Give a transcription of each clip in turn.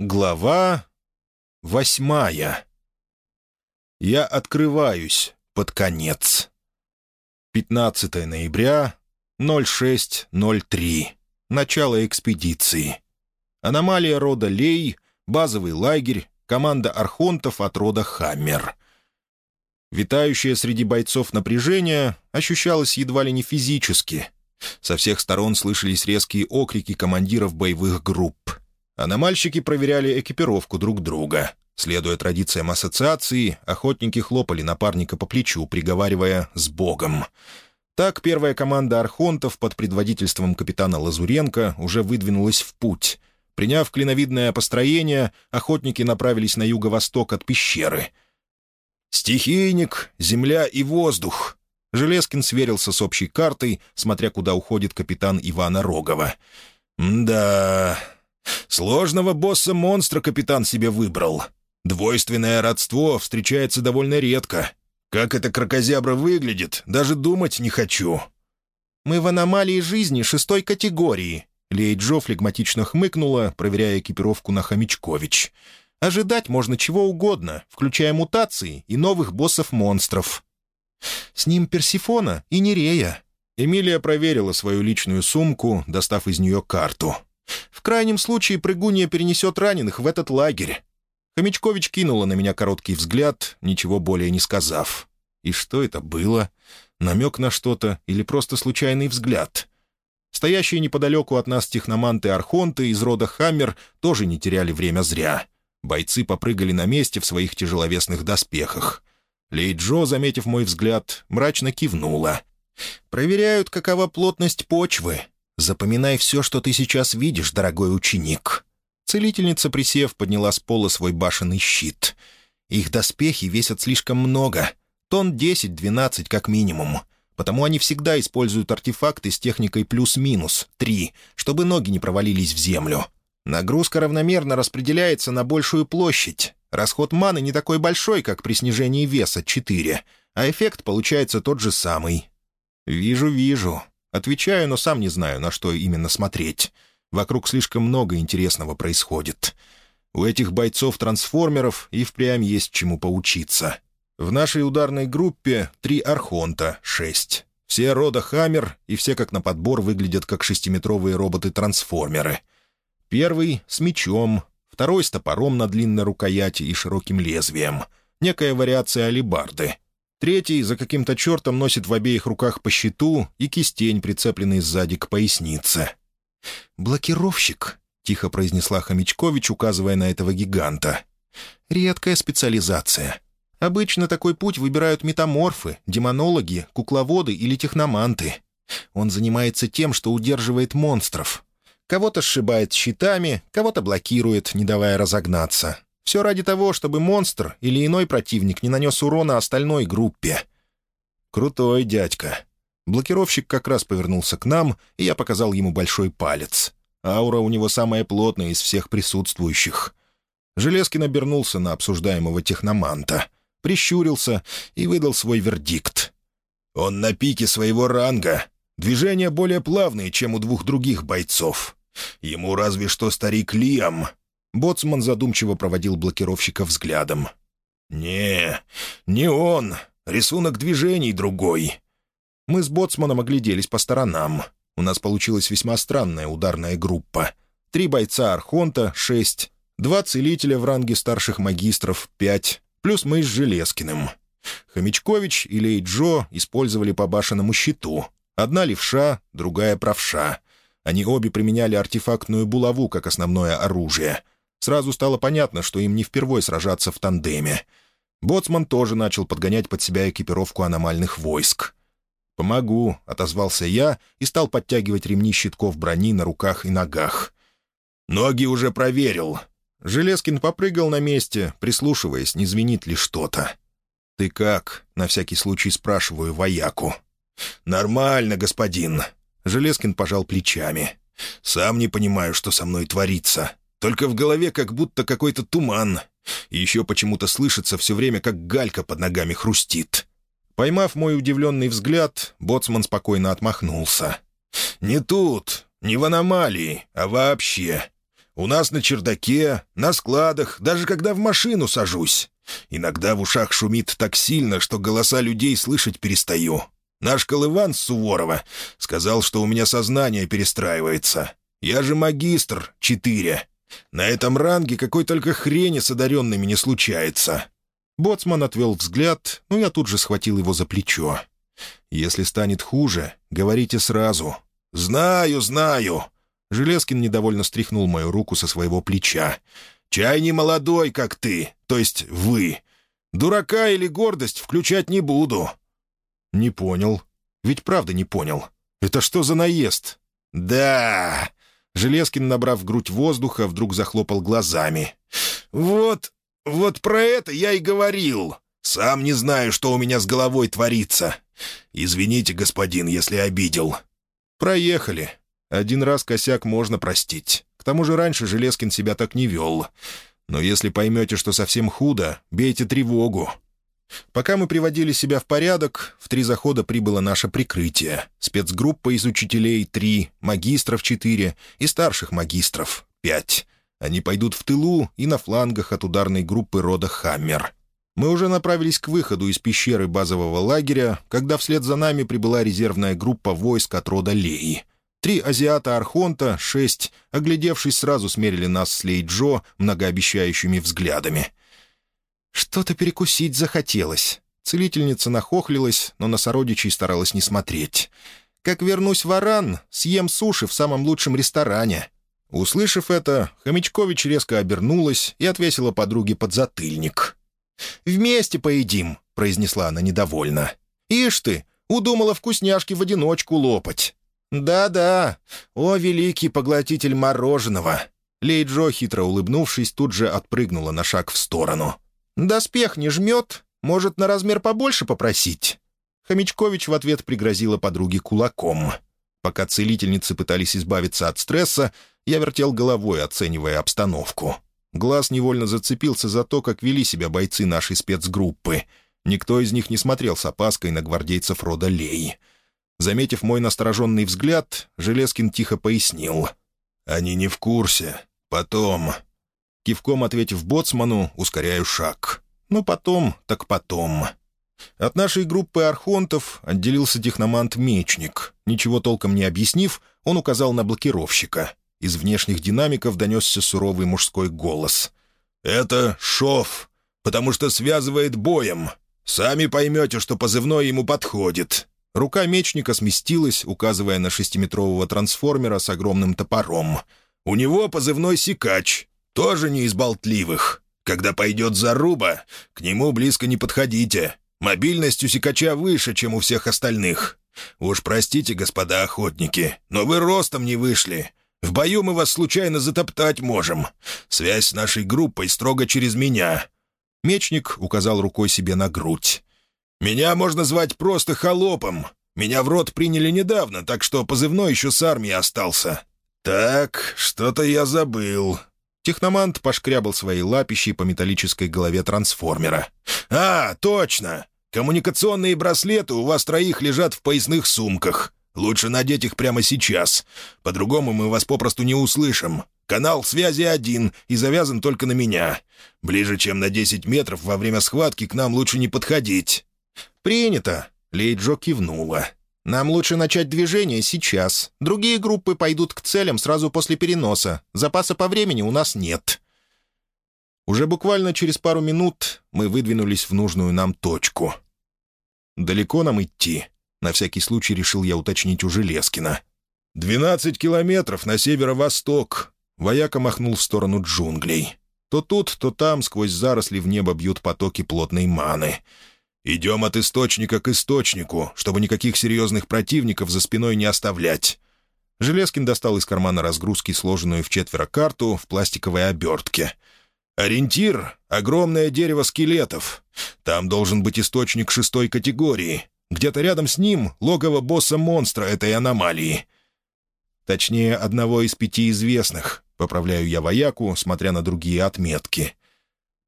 Глава восьмая. Я открываюсь под конец. 15 ноября, 06.03. Начало экспедиции. Аномалия рода Лей, базовый лагерь, команда архонтов от рода Хаммер. Витающее среди бойцов напряжение ощущалось едва ли не физически. Со всех сторон слышались резкие окрики командиров боевых групп. Аномальщики проверяли экипировку друг друга. Следуя традициям ассоциации, охотники хлопали напарника по плечу, приговаривая «с Богом». Так первая команда архонтов под предводительством капитана Лазуренко уже выдвинулась в путь. Приняв клиновидное построение, охотники направились на юго-восток от пещеры. «Стихийник, земля и воздух», Железкин сверился с общей картой, смотря куда уходит капитан Ивана Рогова. «Да, Сложного босса-монстра капитан себе выбрал. Двойственное родство встречается довольно редко. Как эта крокозябра выглядит, даже думать не хочу». «Мы в аномалии жизни шестой категории», — Лей Джо флегматично хмыкнула, проверяя экипировку на Хомячкович. «Ожидать можно чего угодно, включая мутации и новых боссов-монстров». «С ним Персифона и Нерея». Эмилия проверила свою личную сумку, достав из нее карту. В крайнем случае прыгунья перенесет раненых в этот лагерь». Хомячкович кинула на меня короткий взгляд, ничего более не сказав. И что это было? Намек на что-то или просто случайный взгляд? Стоящие неподалеку от нас техноманты-архонты из рода Хаммер тоже не теряли время зря. Бойцы попрыгали на месте в своих тяжеловесных доспехах. Лей Джо, заметив мой взгляд, мрачно кивнула. «Проверяют, какова плотность почвы. Запоминай все, что ты сейчас видишь, дорогой ученик». Целительница, присев, подняла с пола свой башенный щит. «Их доспехи весят слишком много, тонн 10-12 как минимум, потому они всегда используют артефакты с техникой плюс-минус, 3, чтобы ноги не провалились в землю. Нагрузка равномерно распределяется на большую площадь. Расход маны не такой большой, как при снижении веса 4, а эффект получается тот же самый». «Вижу, вижу. Отвечаю, но сам не знаю, на что именно смотреть. Вокруг слишком много интересного происходит. У этих бойцов-трансформеров и впрямь есть чему поучиться. В нашей ударной группе три архонта, шесть. Все рода Хаммер, и все как на подбор выглядят как шестиметровые роботы-трансформеры. Первый — с мечом, второй — с топором на длинной рукояти и широким лезвием. Некая вариация алибарды — Третий за каким-то чертом носит в обеих руках по щиту и кистень, прицепленный сзади к пояснице. «Блокировщик», — тихо произнесла Хомячкович, указывая на этого гиганта. «Редкая специализация. Обычно такой путь выбирают метаморфы, демонологи, кукловоды или техноманты. Он занимается тем, что удерживает монстров. Кого-то сшибает щитами, кого-то блокирует, не давая разогнаться. Все ради того, чтобы монстр или иной противник не нанес урона остальной группе. Крутой дядька. Блокировщик как раз повернулся к нам, и я показал ему большой палец. Аура у него самая плотная из всех присутствующих. Железкин обернулся на обсуждаемого техноманта, прищурился и выдал свой вердикт. «Он на пике своего ранга. Движения более плавные, чем у двух других бойцов. Ему разве что старик Лиам Боцман задумчиво проводил блокировщика взглядом. «Не, не он. Рисунок движений другой». Мы с Боцманом огляделись по сторонам. У нас получилась весьма странная ударная группа. Три бойца Архонта — шесть, два целителя в ранге старших магистров — пять, плюс мы с Железкиным. Хомячкович и Лей Джо использовали по башенному щиту. Одна левша, другая правша. Они обе применяли артефактную булаву как основное оружие — Сразу стало понятно, что им не впервой сражаться в тандеме. Боцман тоже начал подгонять под себя экипировку аномальных войск. «Помогу», — отозвался я и стал подтягивать ремни щитков брони на руках и ногах. «Ноги уже проверил». Железкин попрыгал на месте, прислушиваясь, не звенит ли что-то. «Ты как?» — на всякий случай спрашиваю вояку. «Нормально, господин». Железкин пожал плечами. «Сам не понимаю, что со мной творится. Только в голове как будто какой-то туман. И еще почему-то слышится все время, как галька под ногами хрустит. Поймав мой удивленный взгляд, боцман спокойно отмахнулся. «Не тут, не в аномалии, а вообще. У нас на чердаке, на складах, даже когда в машину сажусь. Иногда в ушах шумит так сильно, что голоса людей слышать перестаю. Наш Колыван Суворова сказал, что у меня сознание перестраивается. Я же магистр, четыре. На этом ранге какой только хрени с одаренными не случается». Боцман отвел взгляд, но я тут же схватил его за плечо. «Если станет хуже, говорите сразу». «Знаю, знаю». Железкин недовольно стряхнул мою руку со своего плеча. «Чай не молодой, как ты, то есть вы. Дурака или гордость включать не буду». «Не понял. Ведь правда не понял. Это что за наезд?» «Да!» Железкин, набрав грудь воздуха, вдруг захлопал глазами. «Вот, вот про это я и говорил. Сам не знаю, что у меня с головой творится. Извините, господин, если обидел». «Проехали. Один раз косяк можно простить. К тому же раньше Железкин себя так не вел. Но если поймете, что совсем худо, бейте тревогу. Пока мы приводили себя в порядок, в три захода прибыло наше прикрытие. Спецгруппа из учителей — три, магистров — четыре и старших магистров — пять. Они пойдут в тылу и на флангах от ударной группы рода «Хаммер». Мы уже направились к выходу из пещеры базового лагеря, когда вслед за нами прибыла резервная группа войск от рода Леи. Три азиата Архонта, шесть, оглядевшись, сразу смерили нас с Лей Джо многообещающими взглядами. Что-то перекусить захотелось. Целительница нахохлилась, но на сородичей старалась не смотреть. «Как вернусь в Аран, съем суши в самом лучшем ресторане». Услышав это, Хомячкович резко обернулась и отвесила подруге подзатыльник. «Вместе поедим», — произнесла она недовольно. «Ишь ты, удумала вкусняшки в одиночку лопать». «Да-да, о, великий поглотитель мороженого!» Лейджо, хитро улыбнувшись, тут же отпрыгнула на шаг в сторону. «Доспех не жмет? Может, на размер побольше попросить?» Хомячкович в ответ пригрозила подруге кулаком. Пока целительницы пытались избавиться от стресса, я вертел головой, оценивая обстановку. Глаз невольно зацепился за то, как вели себя бойцы нашей спецгруппы. Никто из них не смотрел с опаской на гвардейцев рода Лей. Заметив мой настороженный взгляд, Железкин тихо пояснил. «Они не в курсе. Потом...» Кивком ответив боцману, ускоряю шаг. «Ну, потом, так потом». От нашей группы архонтов отделился техномант-мечник. Ничего толком не объяснив, он указал на блокировщика. Из внешних динамиков донесся суровый мужской голос. «Это шов, потому что связывает боем. Сами поймете, что позывной ему подходит». Рука мечника сместилась, указывая на шестиметрового трансформера с огромным топором. «У него позывной «Сикач», тоже не из болтливых. Когда пойдет заруба, к нему близко не подходите. Мобильность у сикача выше, чем у всех остальных. Уж простите, господа охотники, но вы ростом не вышли. В бою мы вас случайно затоптать можем. Связь с нашей группой строго через меня». Мечник указал рукой себе на грудь. «Меня можно звать просто холопом. Меня в рот приняли недавно, так что позывной еще с армией остался». «Так, что-то я забыл. Техномант пошкрябал своей лапищей по металлической голове трансформера. «А, точно! Коммуникационные браслеты у вас троих лежат в поясных сумках. Лучше надеть их прямо сейчас. По-другому мы вас попросту не услышим. Канал связи один и завязан только на меня. Ближе, чем на 10 метров во время схватки к нам лучше не подходить». «Принято!» — Лейджо кивнула. Нам лучше начать движение сейчас. Другие группы пойдут к целям сразу после переноса. Запаса по времени у нас нет». Уже буквально через пару минут мы выдвинулись в нужную нам точку. «Далеко нам идти?» — на всякий случай решил я уточнить у Железкина. «Двенадцать километров на северо-восток», — вояка махнул в сторону джунглей. То тут, то там сквозь заросли в небо бьют потоки плотной маны — Идем от источника к источнику, чтобы никаких серьезных противников за спиной не оставлять». Железкин достал из кармана разгрузки сложенную в четверо карту в пластиковой обертке. «Ориентир — огромное дерево скелетов. Там должен быть источник шестой категории. Где-то рядом с ним логово босса-монстра этой аномалии. Точнее, одного из пяти известных, поправляю я вояку, смотря на другие отметки.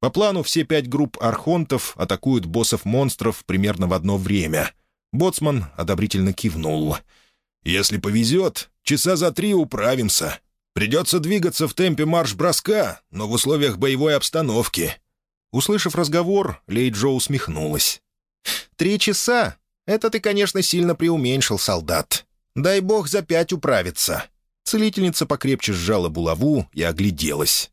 По плану все пять групп архонтов атакуют боссов-монстров примерно в одно время. Боцман одобрительно кивнул. «Если повезет, часа за три управимся. Придется двигаться в темпе марш-броска, но в условиях боевой обстановки». Услышав разговор, Лей Джо усмехнулась. «Три часа? Это ты, конечно, сильно преуменьшил, солдат. Дай бог за пять управиться». Целительница покрепче сжала булаву и огляделась.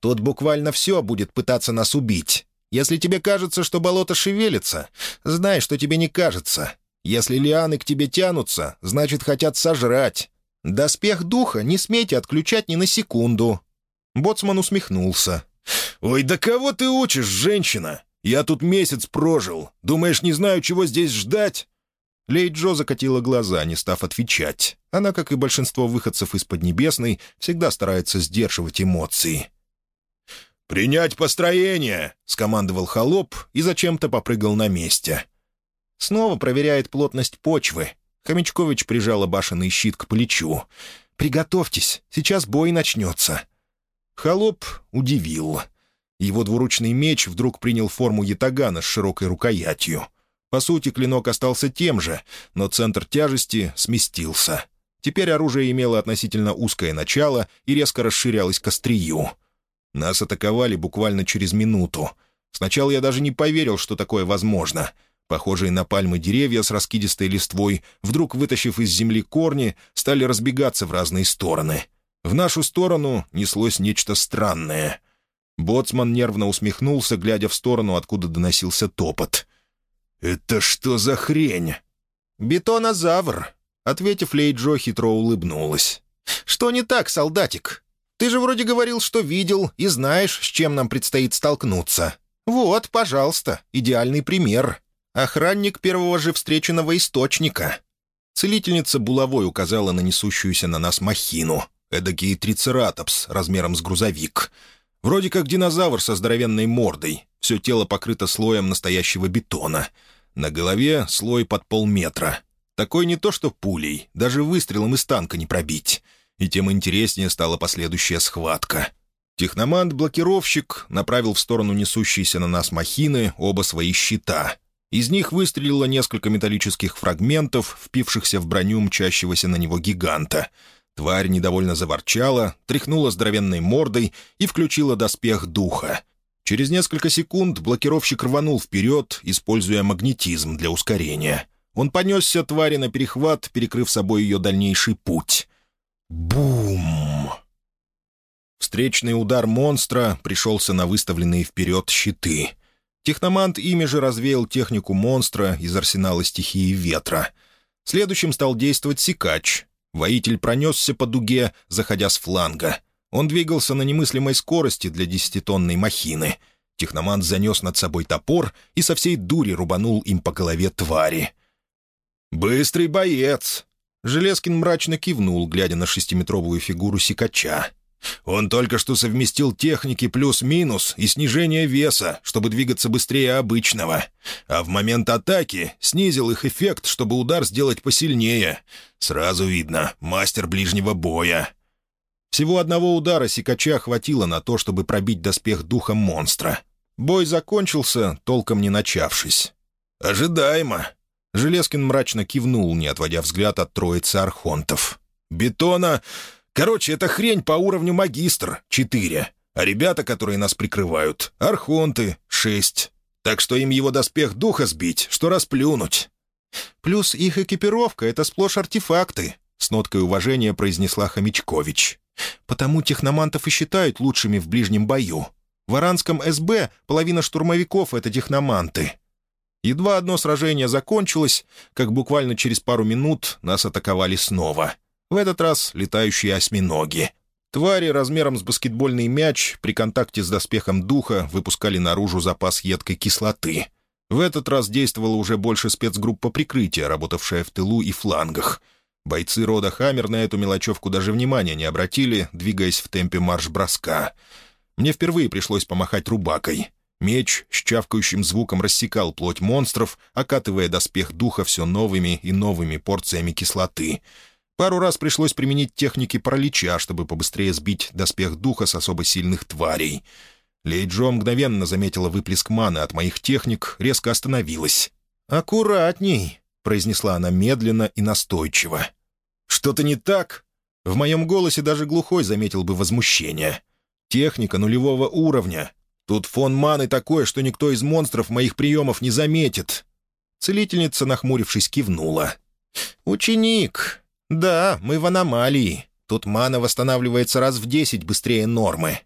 «Тот буквально все будет пытаться нас убить. Если тебе кажется, что болото шевелится, знай, что тебе не кажется. Если лианы к тебе тянутся, значит, хотят сожрать. Доспех духа не смейте отключать ни на секунду». Боцман усмехнулся. «Ой, да кого ты учишь, женщина? Я тут месяц прожил. Думаешь, не знаю, чего здесь ждать?» Лей Джо закатила глаза, не став отвечать. Она, как и большинство выходцев из Поднебесной, всегда старается сдерживать эмоции. «Принять построение!» — скомандовал холоп и зачем-то попрыгал на месте. Снова проверяет плотность почвы. Хомячкович прижала башенный щит к плечу. «Приготовьтесь, сейчас бой начнется». Холоп удивил. Его двуручный меч вдруг принял форму ятагана с широкой рукоятью. По сути, клинок остался тем же, но центр тяжести сместился. Теперь оружие имело относительно узкое начало и резко расширялось к острию. Нас атаковали буквально через минуту. Сначала я даже не поверил, что такое возможно. Похожие на пальмы деревья с раскидистой листвой, вдруг вытащив из земли корни, стали разбегаться в разные стороны. В нашу сторону неслось нечто странное. Боцман нервно усмехнулся, глядя в сторону, откуда доносился топот. «Это что за хрень?» «Бетонозавр», — ответив, Лейджо хитро улыбнулась. «Что не так, солдатик? Ты же вроде говорил, что видел и знаешь, с чем нам предстоит столкнуться. Вот, пожалуйста, идеальный пример. Охранник первого же встреченного источника». Целительница булавой указала на несущуюся на нас махину. Эдакий трицератопс размером с грузовик. Вроде как динозавр со здоровенной мордой. Все тело покрыто слоем настоящего бетона. На голове слой под полметра. Такой не то что пулей, даже выстрелом из танка не пробить и тем интереснее стала последующая схватка. Техномант-блокировщик направил в сторону несущейся на нас махины оба свои щита. Из них выстрелило несколько металлических фрагментов, впившихся в броню мчащегося на него гиганта. Тварь недовольно заворчала, тряхнула здоровенной мордой и включила доспех духа. Через несколько секунд блокировщик рванул вперед, используя магнетизм для ускорения. Он понесся твари на перехват, перекрыв собой ее дальнейший путь. Бум! Встречный удар монстра пришелся на выставленные вперед щиты. Техномант ими же развеял технику монстра из арсенала стихии ветра. Следующим стал действовать Сикач. Воитель пронесся по дуге, заходя с фланга. Он двигался на немыслимой скорости для десятитонной махины. Техномант занес над собой топор и со всей дури рубанул им по голове твари. «Быстрый боец!» Железкин мрачно кивнул, глядя на шестиметровую фигуру сикача. «Он только что совместил техники плюс-минус и снижение веса, чтобы двигаться быстрее обычного. А в момент атаки снизил их эффект, чтобы удар сделать посильнее. Сразу видно, мастер ближнего боя». Всего одного удара сикача хватило на то, чтобы пробить доспех духа монстра. Бой закончился, толком не начавшись. «Ожидаемо», Железкин мрачно кивнул, не отводя взгляд от троицы архонтов. «Бетона... Короче, это хрень по уровню магистр — четыре, а ребята, которые нас прикрывают — архонты — шесть. Так что им его доспех духа сбить, что расплюнуть». «Плюс их экипировка — это сплошь артефакты», — с ноткой уважения произнесла Хомячкович. «Потому техномантов и считают лучшими в ближнем бою. В Аранском СБ половина штурмовиков — это техноманты. Едва одно сражение закончилось, как буквально через пару минут нас атаковали снова. В этот раз летающие осьминоги. Твари размером с баскетбольный мяч при контакте с доспехом духа выпускали наружу запас едкой кислоты. В этот раз действовала уже больше спецгруппа прикрытия, работавшая в тылу и флангах. Бойцы рода Хаммер на эту мелочевку даже внимания не обратили, двигаясь в темпе марш-броска. Мне впервые пришлось помахать рубакой. Меч с чавкающим звуком рассекал плоть монстров, окатывая доспех духа все новыми и новыми порциями кислоты. Пару раз пришлось применить техники паралича, чтобы побыстрее сбить доспех духа с особо сильных тварей. Лейджо мгновенно заметила выплеск маны от моих техник, резко остановилась. «Аккуратней», — произнесла она медленно и настойчиво. «Что-то не так?» В моем голосе даже глухой заметил бы возмущение. Техника нулевого уровня. Тут фон маны такой, что никто из монстров моих приемов не заметит. Целительница, нахмурившись, кивнула. «Ученик. Да, мы в аномалии. Тут мана восстанавливается раз в десять быстрее нормы.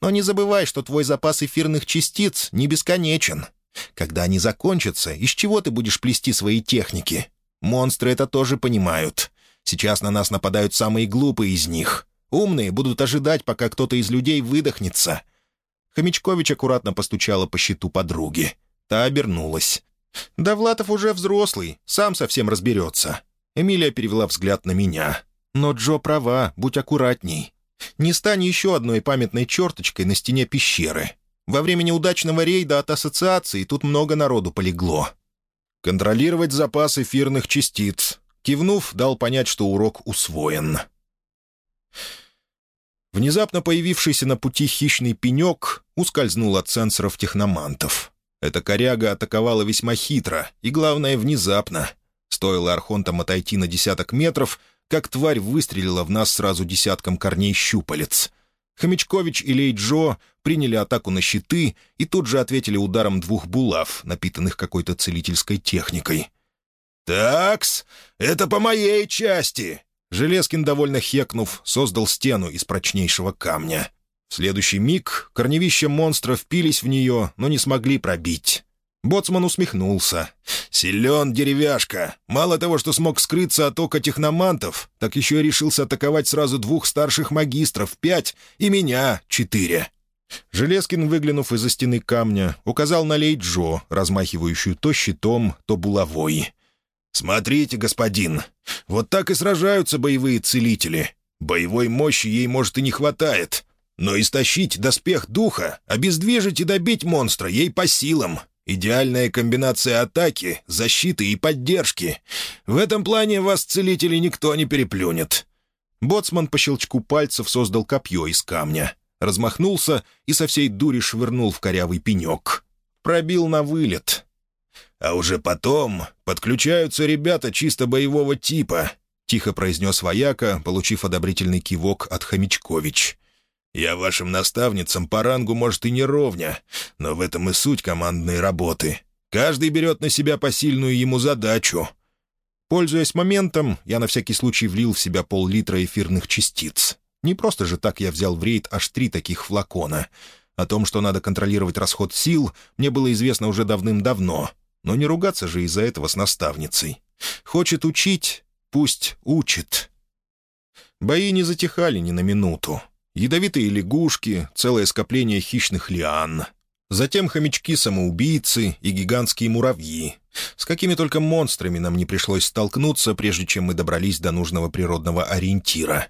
Но не забывай, что твой запас эфирных частиц не бесконечен. Когда они закончатся, из чего ты будешь плести свои техники? Монстры это тоже понимают. Сейчас на нас нападают самые глупые из них. Умные будут ожидать, пока кто-то из людей выдохнется». Хомячкович аккуратно постучала по щиту подруги. Та обернулась. «Довлатов уже взрослый, сам совсем разберется». Эмилия перевела взгляд на меня. «Но Джо права, будь аккуратней. Не стань еще одной памятной черточкой на стене пещеры. Во время неудачного рейда от ассоциации тут много народу полегло. Контролировать запас эфирных частиц. Кивнув, дал понять, что урок усвоен. Внезапно появившийся на пути хищный пенек ускользнул от сенсоров техномантов. Эта коряга атаковала весьма хитро и, главное, внезапно. Стоило архонтам отойти на десяток метров, как тварь выстрелила в нас сразу десятком корней щупалец. Хомячкович и Лейджо приняли атаку на щиты и тут же ответили ударом двух булав, напитанных какой-то целительской техникой. «Такс, это по моей части!» Железкин, довольно хекнув, создал стену из прочнейшего камня. В следующий миг корневища монстра впились в нее, но не смогли пробить. Боцман усмехнулся. «Силен деревяшка. Мало того, что смог скрыться от ока техномантов, так еще и решился атаковать сразу двух старших магистров, пять, и меня, четыре». Железкин, выглянув из-за стены камня, указал на Лей Джо, размахивающую то щитом, то булавой. «Смотрите, господин, вот так и сражаются боевые целители. Боевой мощи ей, может, и не хватает, но истощить доспех духа, обездвижить и добить монстра ей по силам. Идеальная комбинация атаки, защиты и поддержки. В этом плане вас, целители, никто не переплюнет». Боцман по щелчку пальцев создал копье из камня, размахнулся и со всей дури швырнул в корявый пенек. Пробил на вылет. «А уже потом подключаются ребята чисто боевого типа», — тихо произнес вояка, получив одобрительный кивок от Хомячкович. Я вашим наставницам по рангу, может, и не ровня, но в этом и суть командной работы. Каждый берет на себя посильную ему задачу». Пользуясь моментом, я на всякий случай влил в себя пол-литра эфирных частиц. Не просто же так я взял в рейд аж три таких флакона. О том, что надо контролировать расход сил, мне было известно уже давным-давно. Но не ругаться же из-за этого с наставницей. Хочет учить — пусть учит. Бои не затихали ни на минуту. Ядовитые лягушки, целое скопление хищных лиан. Затем хомячки-самоубийцы и гигантские муравьи. С какими только монстрами нам не пришлось столкнуться, прежде чем мы добрались до нужного природного ориентира.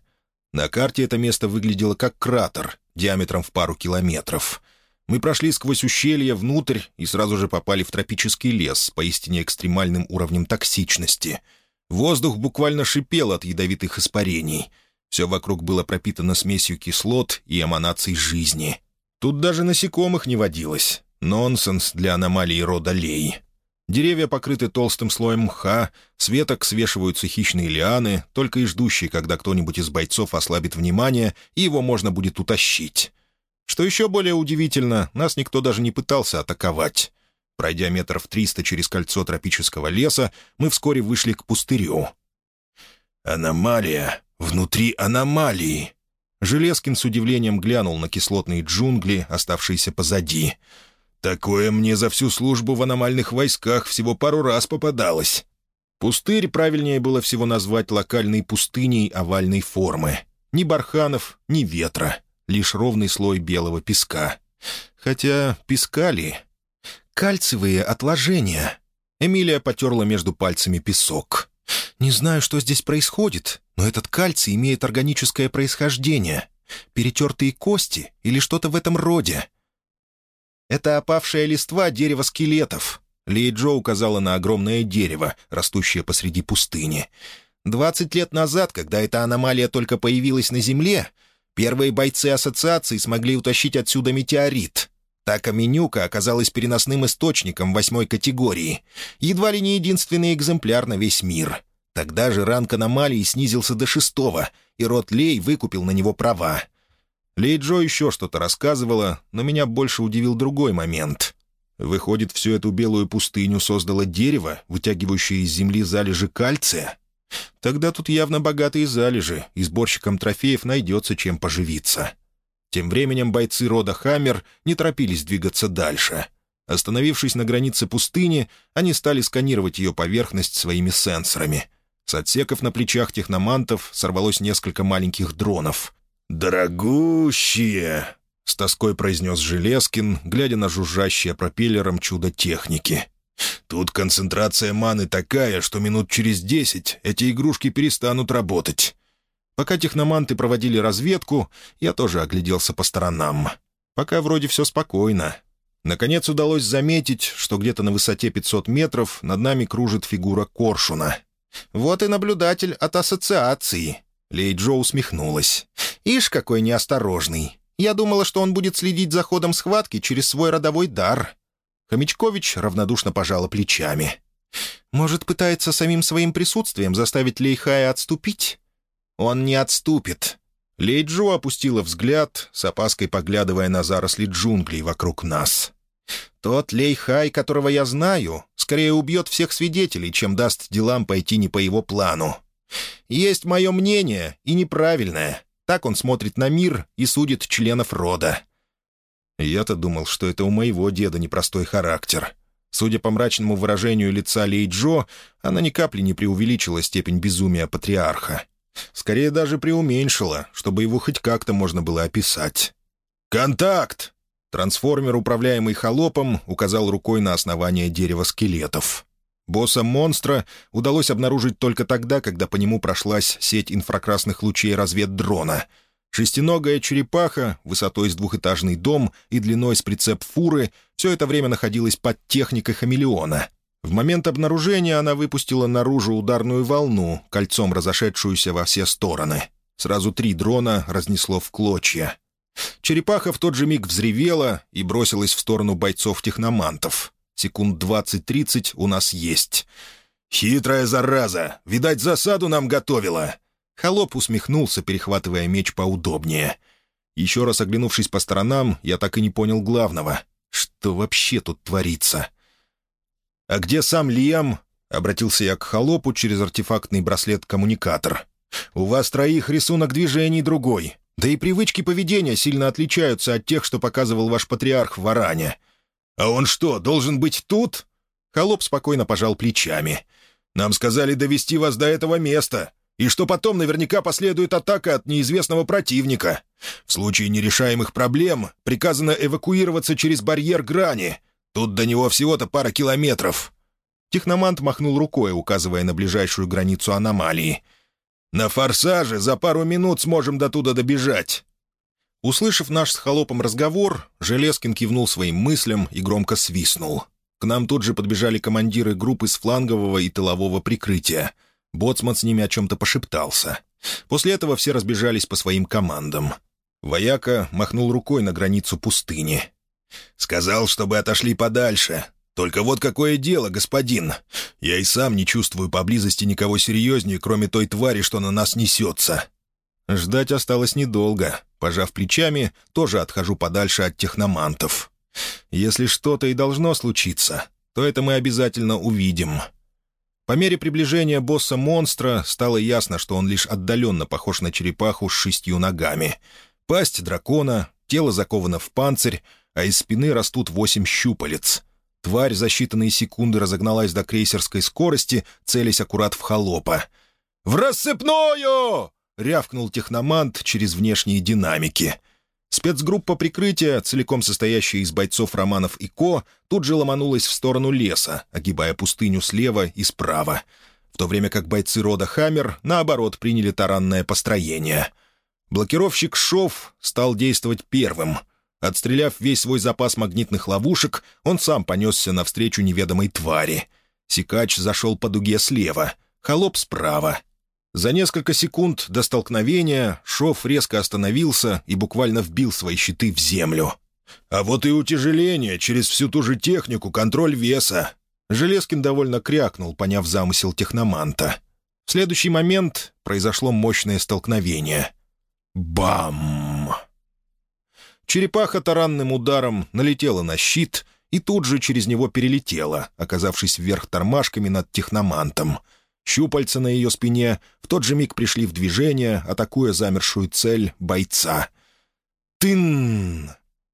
На карте это место выглядело как кратер, диаметром в пару километров. Мы прошли сквозь ущелье внутрь и сразу же попали в тропический лес с поистине экстремальным уровнем токсичности. Воздух буквально шипел от ядовитых испарений — все вокруг было пропитано смесью кислот и эманаций жизни. Тут даже насекомых не водилось. Нонсенс для аномалии рода лей. Деревья покрыты толстым слоем мха, с веток свешиваются хищные лианы, только и ждущие, когда кто-нибудь из бойцов ослабит внимание, и его можно будет утащить. Что еще более удивительно, нас никто даже не пытался атаковать. Пройдя метров триста через кольцо тропического леса, мы вскоре вышли к пустырю. «Аномалия Внутри аномалии. Железкин с удивлением глянул на кислотные джунгли, оставшиеся позади. «Такое мне за всю службу в аномальных войсках всего пару раз попадалось». Пустырь правильнее было всего назвать локальной пустыней овальной формы. Ни барханов, ни ветра, лишь ровный слой белого песка. Хотя песка ли? Кальциевые отложения. Эмилия потерла между пальцами песок. «Не знаю, что здесь происходит, но этот кальций имеет органическое происхождение. Перетертые кости или что-то в этом роде». «Это опавшая листва дерева скелетов», — Ли Джо указала на огромное дерево, растущее посреди пустыни. «Двадцать лет назад, когда эта аномалия только появилась на Земле, первые бойцы ассоциации смогли утащить отсюда метеорит». Та каменюка оказалась переносным источником восьмой категории. Едва ли не единственный экземпляр на весь мир. Тогда же ранг аномалии снизился до шестого, и род Лей выкупил на него права. Лей Джо еще что-то рассказывала, но меня больше удивил другой момент. Выходит, всю эту белую пустыню создало дерево, вытягивающее из земли залежи кальция? Тогда тут явно богатые залежи, и сборщикам трофеев найдется чем поживиться. Тем временем бойцы рода Хаммер не торопились двигаться дальше. Остановившись на границе пустыни, они стали сканировать ее поверхность своими сенсорами — с отсеков на плечах техномантов сорвалось несколько маленьких дронов. «Дорогущие!» — с тоской произнес Железкин, глядя на жужжащее пропеллером чудо техники. «Тут концентрация маны такая, что минут через десять эти игрушки перестанут работать». Пока техноманты проводили разведку, я тоже огляделся по сторонам. Пока вроде все спокойно. Наконец удалось заметить, что где-то на высоте 500 метров над нами кружит фигура коршуна. «Вот и наблюдатель от ассоциации». Лей Джо усмехнулась. «Ишь, какой неосторожный. Я думала, что он будет следить за ходом схватки через свой родовой дар». Хомячкович равнодушно пожала плечами. «Может, пытается самим своим присутствием заставить Лейхая отступить?» «Он не отступит». Лейджо опустила взгляд, с опаской поглядывая на заросли джунглей вокруг нас. Тот Лейхай, которого я знаю, скорее убьет всех свидетелей, чем даст делам пойти не по его плану. Есть мое мнение, и неправильное. Так он смотрит на мир и судит членов рода. Я-то думал, что это у моего деда непростой характер. Судя по мрачному выражению лица Лей Джо, она ни капли не преувеличила степень безумия патриарха. Скорее даже преуменьшила, чтобы его хоть как-то можно было описать. «Контакт!» Трансформер, управляемый холопом, указал рукой на основание дерева скелетов. Босса монстра удалось обнаружить только тогда, когда по нему прошлась сеть инфракрасных лучей разведдрона. Шестиногая черепаха, высотой с двухэтажный дом и длиной с прицеп фуры, все это время находилась под техникой хамелеона. В момент обнаружения она выпустила наружу ударную волну, кольцом разошедшуюся во все стороны. Сразу три дрона разнесло в клочья. Черепаха в тот же миг взревела и бросилась в сторону бойцов-техномантов. Секунд двадцать-тридцать у нас есть. «Хитрая зараза! Видать, засаду нам готовила!» Холоп усмехнулся, перехватывая меч поудобнее. Еще раз оглянувшись по сторонам, я так и не понял главного. Что вообще тут творится? «А где сам Лиам?» — обратился я к холопу через артефактный браслет-коммуникатор. «У вас троих рисунок движений другой. Да и привычки поведения сильно отличаются от тех, что показывал ваш патриарх в Варане. А он что, должен быть тут?» Холоп спокойно пожал плечами. «Нам сказали довести вас до этого места, и что потом наверняка последует атака от неизвестного противника. В случае нерешаемых проблем приказано эвакуироваться через барьер грани. Тут до него всего-то пара километров». Техномант махнул рукой, указывая на ближайшую границу аномалии — на форсаже за пару минут сможем до туда добежать». Услышав наш с холопом разговор, Железкин кивнул своим мыслям и громко свистнул. К нам тут же подбежали командиры группы с флангового и тылового прикрытия. Боцман с ними о чем-то пошептался. После этого все разбежались по своим командам. Вояка махнул рукой на границу пустыни. «Сказал, чтобы отошли подальше. Только вот какое дело, господин. Я и сам не чувствую поблизости никого серьезнее, кроме той твари, что на нас несется». Ждать осталось недолго. Пожав плечами, тоже отхожу подальше от техномантов. Если что-то и должно случиться, то это мы обязательно увидим. По мере приближения босса-монстра стало ясно, что он лишь отдаленно похож на черепаху с шестью ногами. Пасть дракона, тело заковано в панцирь, а из спины растут восемь щупалец. Тварь за считанные секунды разогналась до крейсерской скорости, целясь аккурат в холопа. «В рассыпную!» — рявкнул техномант через внешние динамики. Спецгруппа прикрытия, целиком состоящая из бойцов Романов и Ко, тут же ломанулась в сторону леса, огибая пустыню слева и справа, в то время как бойцы рода Хаммер, наоборот, приняли таранное построение. Блокировщик Шов стал действовать первым — Отстреляв весь свой запас магнитных ловушек, он сам понесся навстречу неведомой твари. Сикач зашел по дуге слева, холоп справа. За несколько секунд до столкновения Шов резко остановился и буквально вбил свои щиты в землю. «А вот и утяжеление через всю ту же технику, контроль веса». Железкин довольно крякнул, поняв замысел техноманта. В следующий момент произошло мощное столкновение. Бам! Черепаха таранным ударом налетела на щит и тут же через него перелетела, оказавшись вверх тормашками над техномантом. Щупальца на ее спине в тот же миг пришли в движение, атакуя замершую цель бойца. Тын!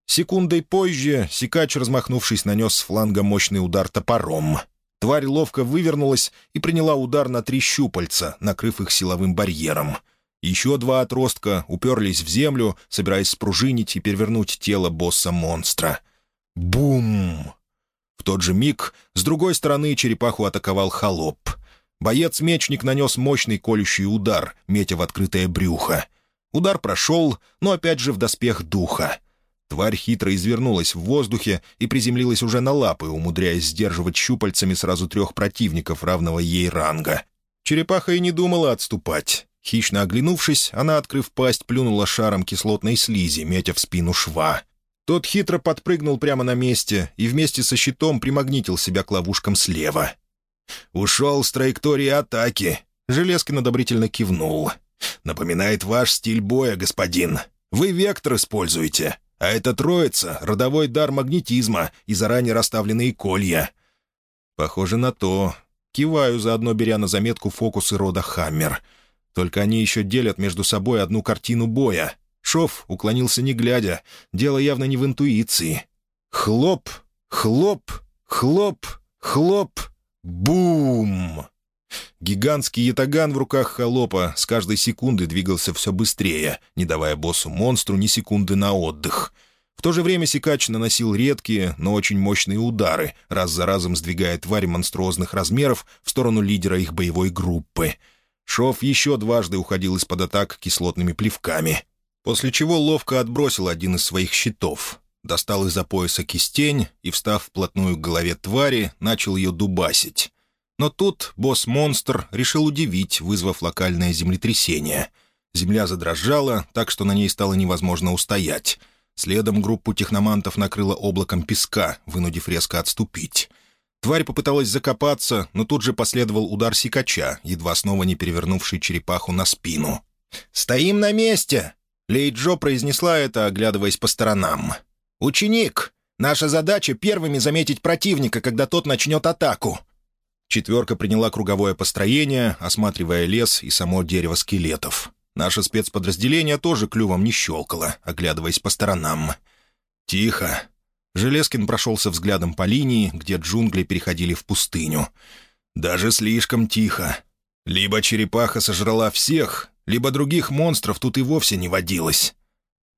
Секундой позже Сикач, размахнувшись, нанес с фланга мощный удар топором — Тварь ловко вывернулась и приняла удар на три щупальца, накрыв их силовым барьером. Еще два отростка уперлись в землю, собираясь спружинить и перевернуть тело босса-монстра. Бум! В тот же миг с другой стороны черепаху атаковал холоп. Боец-мечник нанес мощный колющий удар, метя в открытое брюхо. Удар прошел, но опять же в доспех духа — Тварь хитро извернулась в воздухе и приземлилась уже на лапы, умудряясь сдерживать щупальцами сразу трех противников равного ей ранга. Черепаха и не думала отступать. Хищно оглянувшись, она, открыв пасть, плюнула шаром кислотной слизи, метя в спину шва. Тот хитро подпрыгнул прямо на месте и вместе со щитом примагнитил себя к ловушкам слева. «Ушел с траектории атаки», — Железкин одобрительно кивнул. «Напоминает ваш стиль боя, господин. Вы вектор используете. А эта троица — родовой дар магнетизма и заранее расставленные колья. Похоже на то. Киваю, заодно беря на заметку фокусы рода Хаммер. Только они еще делят между собой одну картину боя. Шов уклонился не глядя. Дело явно не в интуиции. Хлоп, хлоп, хлоп, хлоп, бум! Гигантский ятаган в руках холопа с каждой секунды двигался все быстрее, не давая боссу-монстру ни секунды на отдых. В то же время Сикач наносил редкие, но очень мощные удары, раз за разом сдвигая тварь монструозных размеров в сторону лидера их боевой группы. Шов еще дважды уходил из-под атак кислотными плевками, после чего ловко отбросил один из своих щитов, достал из-за пояса кистень и, встав вплотную к голове твари, начал ее дубасить. Но тут босс-монстр решил удивить, вызвав локальное землетрясение. Земля задрожала, так что на ней стало невозможно устоять. Следом группу техномантов накрыло облаком песка, вынудив резко отступить. Тварь попыталась закопаться, но тут же последовал удар сикача, едва снова не перевернувший черепаху на спину. «Стоим на месте!» Лей Джо произнесла это, оглядываясь по сторонам. «Ученик! Наша задача — первыми заметить противника, когда тот начнет атаку. Четверка приняла круговое построение, осматривая лес и само дерево скелетов. Наше спецподразделение тоже клювом не щелкало, оглядываясь по сторонам. «Тихо». Железкин прошелся взглядом по линии, где джунгли переходили в пустыню. «Даже слишком тихо. Либо черепаха сожрала всех, либо других монстров тут и вовсе не водилось».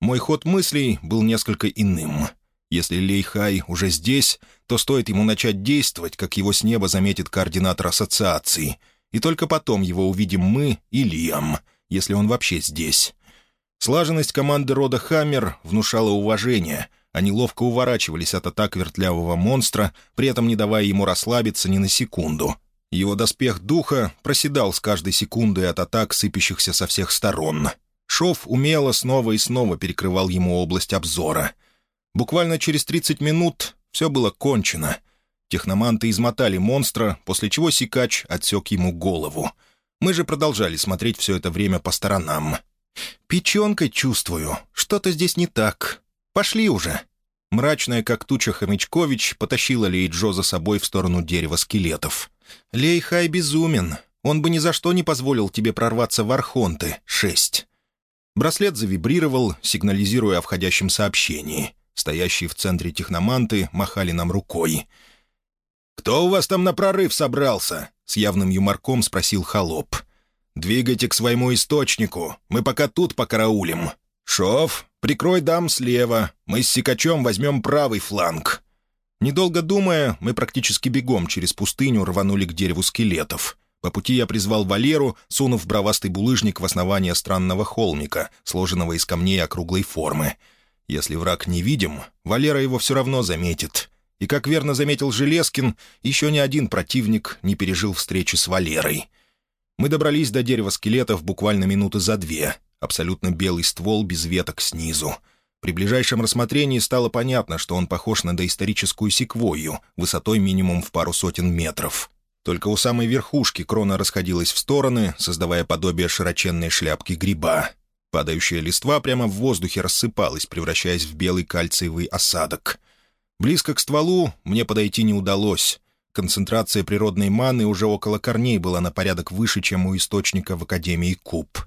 Мой ход мыслей был несколько иным — если Лейхай уже здесь, то стоит ему начать действовать, как его с неба заметит координатор ассоциации. И только потом его увидим мы и Лиам, если он вообще здесь. Слаженность команды рода «Хаммер» внушала уважение. Они ловко уворачивались от атак вертлявого монстра, при этом не давая ему расслабиться ни на секунду. Его доспех духа проседал с каждой секундой от атак, сыпящихся со всех сторон. Шов умело снова и снова перекрывал ему область обзора — Буквально через 30 минут все было кончено. Техноманты измотали монстра, после чего Сикач отсек ему голову. Мы же продолжали смотреть все это время по сторонам. «Печенкой чувствую. Что-то здесь не так. Пошли уже». Мрачная, как туча Хомячкович, потащила Лей Джо за собой в сторону дерева скелетов. «Лей Хай безумен. Он бы ни за что не позволил тебе прорваться в Архонты. Шесть». Браслет завибрировал, сигнализируя о входящем сообщении. Стоящие в центре техноманты махали нам рукой. «Кто у вас там на прорыв собрался?» — с явным юморком спросил холоп. «Двигайте к своему источнику. Мы пока тут покараулим. Шов, прикрой дам слева. Мы с Сикачом возьмем правый фланг». Недолго думая, мы практически бегом через пустыню рванули к дереву скелетов. По пути я призвал Валеру, сунув бровастый булыжник в основание странного холмика, сложенного из камней округлой формы — если враг невидим, Валера его все равно заметит. И, как верно заметил Железкин, еще ни один противник не пережил встречи с Валерой. Мы добрались до дерева скелетов буквально минуты за две. Абсолютно белый ствол без веток снизу. При ближайшем рассмотрении стало понятно, что он похож на доисторическую секвойю, высотой минимум в пару сотен метров. Только у самой верхушки крона расходилась в стороны, создавая подобие широченной шляпки гриба. Падающая листва прямо в воздухе рассыпалась, превращаясь в белый кальциевый осадок. Близко к стволу мне подойти не удалось. Концентрация природной маны уже около корней была на порядок выше, чем у источника в Академии Куб.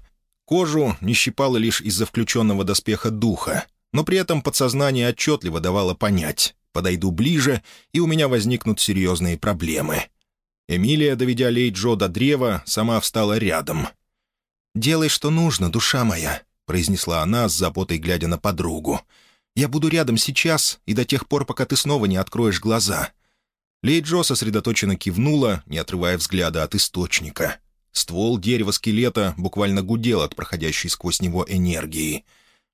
Кожу не щипало лишь из-за включенного доспеха духа, но при этом подсознание отчетливо давало понять «подойду ближе, и у меня возникнут серьезные проблемы». Эмилия, доведя Лей Джо до древа, сама встала рядом. «Делай, что нужно, душа моя», — произнесла она с заботой, глядя на подругу. «Я буду рядом сейчас и до тех пор, пока ты снова не откроешь глаза». Лей Джо сосредоточенно кивнула, не отрывая взгляда от источника. Ствол дерева-скелета буквально гудел от проходящей сквозь него энергии.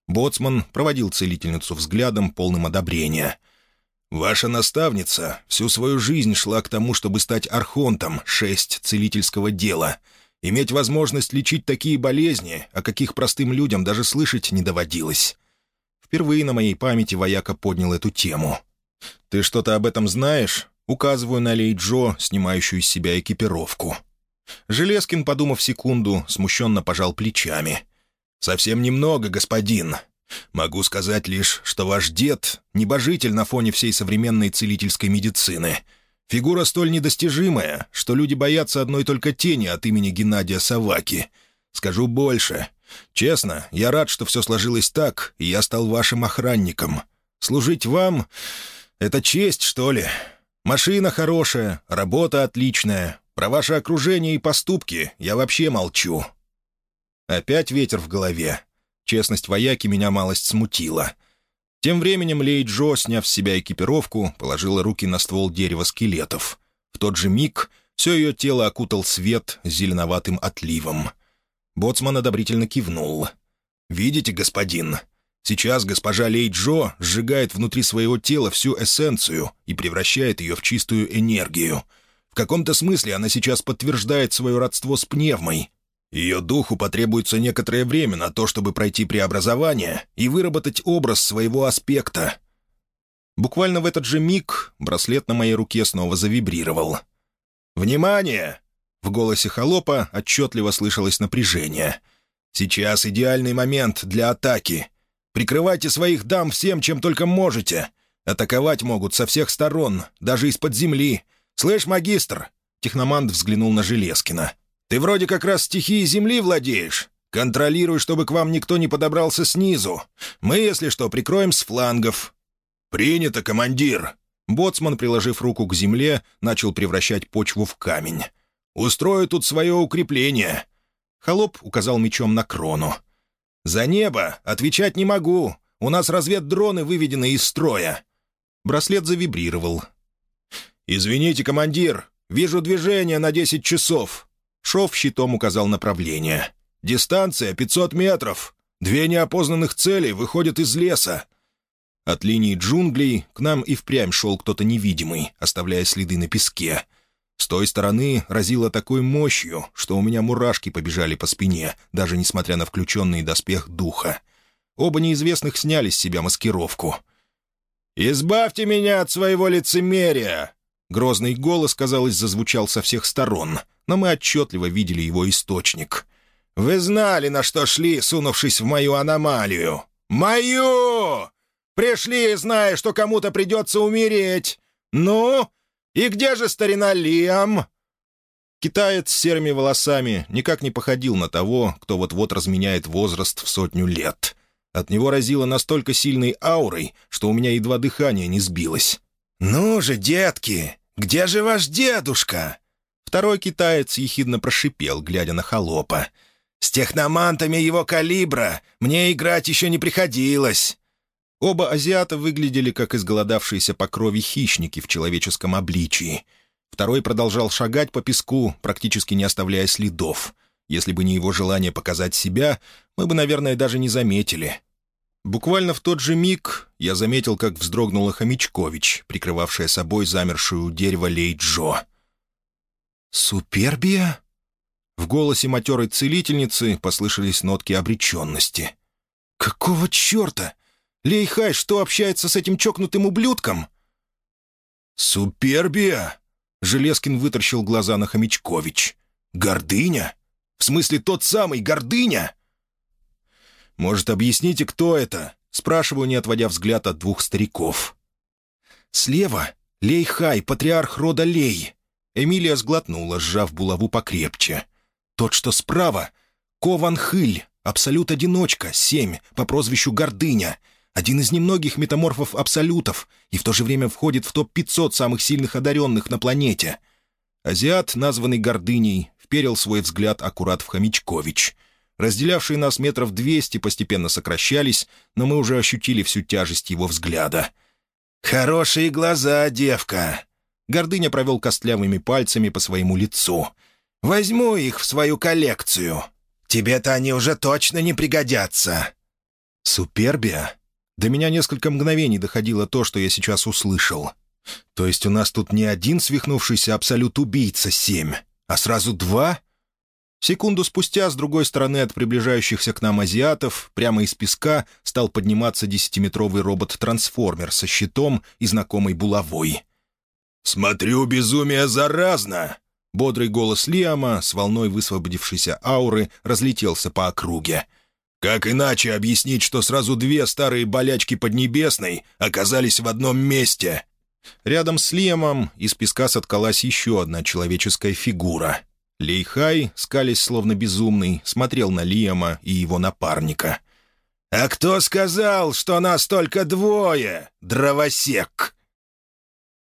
Боцман проводил целительницу взглядом, полным одобрения. «Ваша наставница всю свою жизнь шла к тому, чтобы стать архонтом шесть целительского дела — Иметь возможность лечить такие болезни, о каких простым людям даже слышать не доводилось. Впервые на моей памяти вояка поднял эту тему. «Ты что-то об этом знаешь?» Указываю на Лей Джо, снимающую из себя экипировку. Железкин, подумав секунду, смущенно пожал плечами. «Совсем немного, господин. Могу сказать лишь, что ваш дед — небожитель на фоне всей современной целительской медицины. Фигура столь недостижимая, что люди боятся одной только тени от имени Геннадия Саваки. Скажу больше. Честно, я рад, что все сложилось так, и я стал вашим охранником. Служить вам — это честь, что ли? Машина хорошая, работа отличная. Про ваше окружение и поступки я вообще молчу. Опять ветер в голове. Честность вояки меня малость смутила — тем временем Лей Джо, сняв с себя экипировку, положила руки на ствол дерева скелетов. В тот же миг все ее тело окутал свет зеленоватым отливом. Боцман одобрительно кивнул. «Видите, господин, сейчас госпожа Лей Джо сжигает внутри своего тела всю эссенцию и превращает ее в чистую энергию. В каком-то смысле она сейчас подтверждает свое родство с пневмой, ее духу потребуется некоторое время на то, чтобы пройти преобразование и выработать образ своего аспекта. Буквально в этот же миг браслет на моей руке снова завибрировал. «Внимание!» В голосе холопа отчетливо слышалось напряжение. «Сейчас идеальный момент для атаки. Прикрывайте своих дам всем, чем только можете. Атаковать могут со всех сторон, даже из-под земли. Слышь, магистр!» Техномант взглянул на Железкина. Ты вроде как раз стихией земли владеешь. Контролируй, чтобы к вам никто не подобрался снизу. Мы, если что, прикроем с флангов». «Принято, командир!» Боцман, приложив руку к земле, начал превращать почву в камень. «Устрою тут свое укрепление». Холоп указал мечом на крону. «За небо отвечать не могу. У нас разведдроны выведены из строя». Браслет завибрировал. «Извините, командир, вижу движение на десять часов. Шов щитом указал направление. «Дистанция 500 метров. Две неопознанных цели выходят из леса». От линии джунглей к нам и впрямь шел кто-то невидимый, оставляя следы на песке. С той стороны разило такой мощью, что у меня мурашки побежали по спине, даже несмотря на включенный доспех духа. Оба неизвестных сняли с себя маскировку. «Избавьте меня от своего лицемерия!» Грозный голос, казалось, зазвучал со всех сторон — но мы отчетливо видели его источник. «Вы знали, на что шли, сунувшись в мою аномалию? Мою! Пришли, зная, что кому-то придется умереть. Ну, и где же старина Лиам?» Китаец с серыми волосами никак не походил на того, кто вот-вот разменяет возраст в сотню лет. От него разило настолько сильной аурой, что у меня едва дыхание не сбилось. «Ну же, детки, где же ваш дедушка?» Второй китаец ехидно прошипел, глядя на холопа. «С техномантами его калибра мне играть еще не приходилось!» Оба азиата выглядели как изголодавшиеся по крови хищники в человеческом обличии. Второй продолжал шагать по песку, практически не оставляя следов. Если бы не его желание показать себя, мы бы, наверное, даже не заметили. Буквально в тот же миг я заметил, как вздрогнула Хомячкович, прикрывавшая собой замершую у дерева Лей Джо. «Супербия?» В голосе матерой целительницы послышались нотки обреченности. «Какого черта? Лейхай что, общается с этим чокнутым ублюдком?» «Супербия?» Железкин вытаращил глаза на Хомячкович. «Гордыня? В смысле, тот самый Гордыня?» «Может, объясните, кто это?» — спрашиваю, не отводя взгляд от двух стариков. «Слева — Лей Хай, патриарх рода Лей». Эмилия сглотнула, сжав булаву покрепче. «Тот, что справа — Кован Хыль, абсолют-одиночка, семь, по прозвищу Гордыня. Один из немногих метаморфов-абсолютов и в то же время входит в топ-500 самых сильных одаренных на планете». Азиат, названный Гордыней, вперил свой взгляд аккурат в Хомячкович. Разделявшие нас метров двести постепенно сокращались, но мы уже ощутили всю тяжесть его взгляда. «Хорошие глаза, девка!» Гордыня провел костлявыми пальцами по своему лицу. «Возьму их в свою коллекцию. Тебе-то они уже точно не пригодятся». «Супербия?» До меня несколько мгновений доходило то, что я сейчас услышал. То есть у нас тут не один свихнувшийся абсолют-убийца семь, а сразу два? Секунду спустя, с другой стороны от приближающихся к нам азиатов, прямо из песка стал подниматься десятиметровый робот-трансформер со щитом и знакомой булавой. «Смотрю, безумие заразно!» Бодрый голос Лиама с волной высвободившейся ауры разлетелся по округе. «Как иначе объяснить, что сразу две старые болячки Поднебесной оказались в одном месте?» Рядом с Лиамом из песка соткалась еще одна человеческая фигура — Лейхай, скались словно безумный, смотрел на Лиама и его напарника. «А кто сказал, что нас только двое, дровосек?»